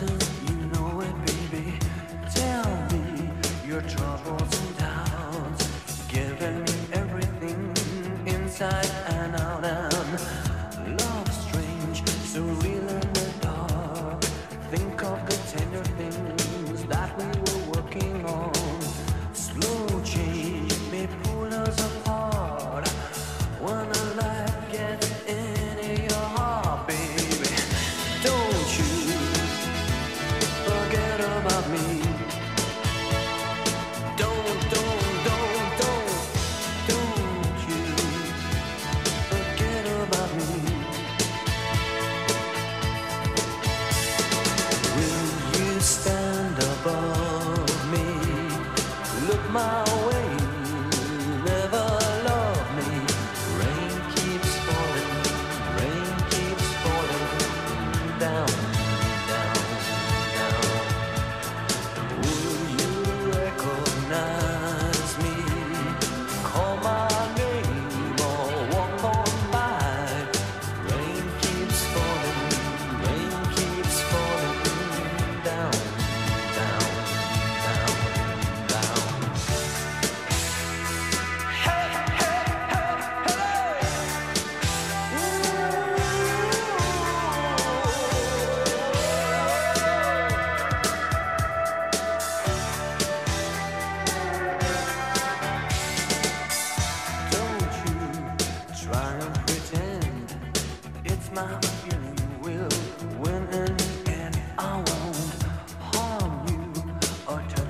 you know it, baby. Tell me your troubles and doubts, giving me everything inside